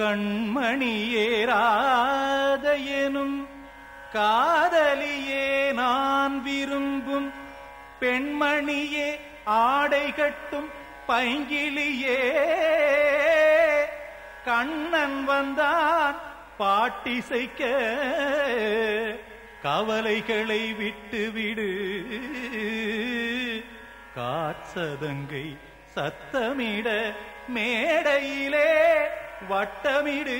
கண்மணியேராத எனும் காதலியே நான் விரும்பும் பெண்மணியே ஆடை கட்டும் பைங்கிலியே கண்ணன் வந்தான் பாட்டிசைக்க கவலைகளை விட்டுவிடு. காட்சதங்கை சத்தமிட மேடையிலே வட்டமிடு.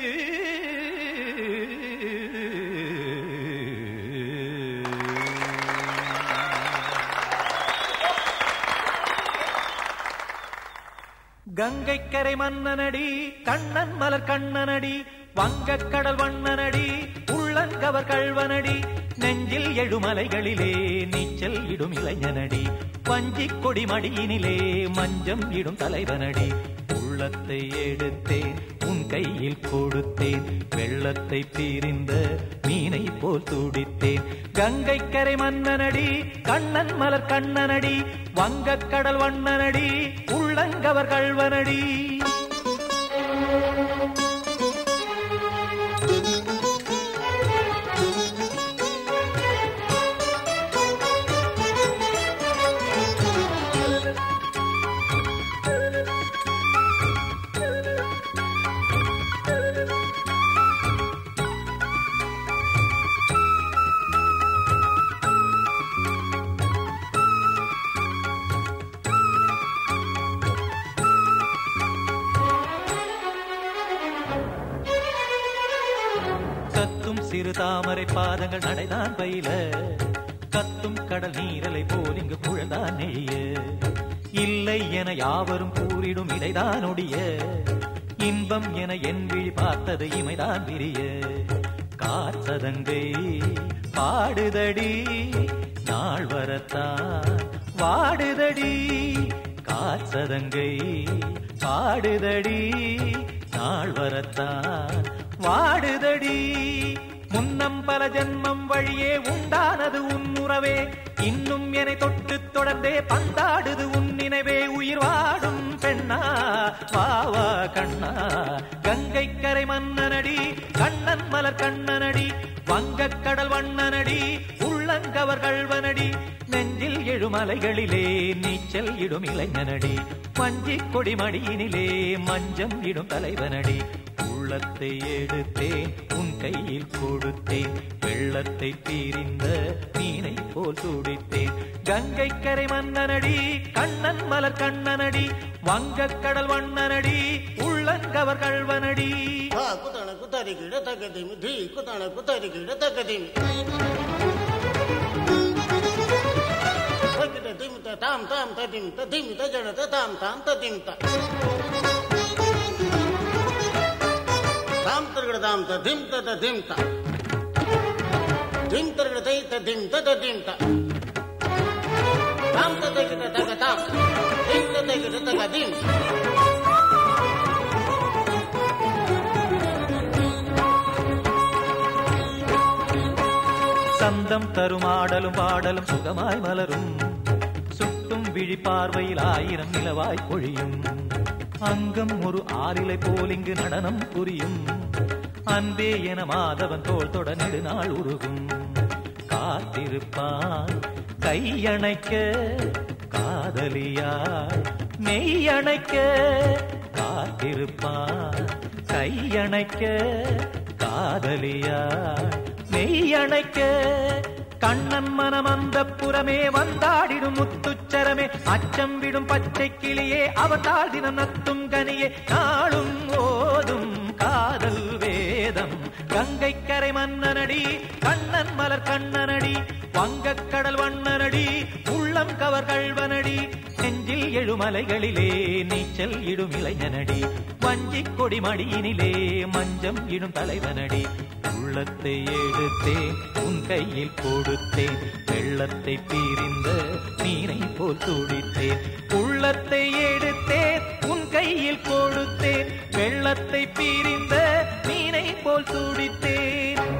கங்கைக்கரை மன்னனடி கண்ணன் மலர் கண்ணனடி வங்கக் கடல் வண்ணனடி உள்ளங்கவர் கழ்வனடி நெஞ்சில் எழுமலைகளிலே நீச்சல் இடும் இளைஞனடி வஞ்சிக் கொடி மடியினிலே மஞ்சம் இடும் தலைவனடி. உள்ளத்தை எடுத்தேன் கையில் கொடுத்தேன். வெள்ளத்தை பிரிந்த மீனை போல் துடித்தேன். கங்கைக்கரை மன்னனடி கண்ணன் மலர் கண்ணனடி வங்கக் கடல் வண்ணனடி உள்ளங்கவர் கல்வனடி சிறு தாமரை பாதங்கள் நடைதான் பயில. கத்தும் கடல் நீரலை போல் இங்கு புழல்தான் நெய்ய. இல்லை என யாவரும் கூறிடும் இடைதான் ஒடிய. இன்பம் என என் விழி பார்த்தது இமைதான் விரிய. காத்ததங்கை பாடுதடி நாள் வரத்தான் வாடுதடி. காத்ததங்கை பாடுதடி நாள் வரத்தான் வாடுதடி. முன்னம் பல ஜென்மம் வழியே உண்டானது உன் உறவே. இன்னும் என்னை தொட்டு தொடர்ந்தே பந்தாடுது உன் நினைவே. உயிர் வாடும் பெண்ணா வாவா கண்ணா. கங்கை கரை மன்னனடி கண்ணன் மலர் கண்ணனடி வங்கக் கடல் வண்ணனடி உள்ளங்கவர் கல்வனடி நெஞ்சில் எழுமலைகளிலே நீச்சல் இடும் இளைஞனடி. மஞ்சி கொடி மடியினிலே மஞ்சம் இடும் தலைவனடி. உள்ளத்தை எடுத்தேன் உன் கையில் கொடுத்தேன். வெள்ளத்தை தீரிந்த மீனை போல் துடித்தேன். கங்கை கரை மன்னனடி கண்ணன் மலர் கண்ணனடி வங்கக் கடல் வண்ணனடி உள்ளங்கவர் கல்வனடி குத்தன குத்தாரி கிட தக்கதிமி தீ குத்தன குத்தாரி கிட தக்கதிமி தாம் தாம் ததிம் ததிம் தஜட தாம் தாம் ததிம் பிரதாம் ததிம் ததிம் திம் தர்கதை ததிம் ததிம் தாம் ததகித தகதாம் திம். ததகித தகதிம் சந்தம் தரும் ஆடலும் பாடலும் சுகமாய் மலரும். சுட்டும் விழி பார்வையில் ஆயிரம் நிலவாய் பொழியும். அங்கம் ஒரு ஆறிலை போல் நடனம் புரியும். அன்பே என மாதவன் தோல் தொட நெடுநாள் உருகும். காத்திருப்பான் கையணைக்க காதலியாய். மெய்யணைக்க காத்திருப்பான் கையணைக்க காதலியாய். மெய்யணைக்க கண்ணன் மனம் அந்த புறமே வந்தாடிடும் முத்துச்சரமே. அச்சம் விடும் பச்சை கிளியே அவத்தால் தினம் நத்தும் கனியே. நாளும் ஓதும் காதல் வே வேதம் கங்கை கரை மன்னனடி கண்ணன் மலர் கண்ணனடி வங்கக் கடல் வண்ணனடி உள்ளம் கவர் கல்வனடி செஞ்சில் எழுமலைகளிலே நீச்சல் இடும் இளைஞனடி வஞ்சிக் கொடி மடியினிலே மஞ்சம் இடும் தலைவனடி. உள்ளத்தை எடுத்தேன் உன் கையில் கொடுத்தேன் வெள்ளத்தை பீரிந்த நீரை போல் துடித்தேன். உள்ளத்தை எடுத்தேன் உன் கையில் கொடுத்தேன் வெள்ளத்தை பீரிந்த மீனை போல் துடித்தேன்.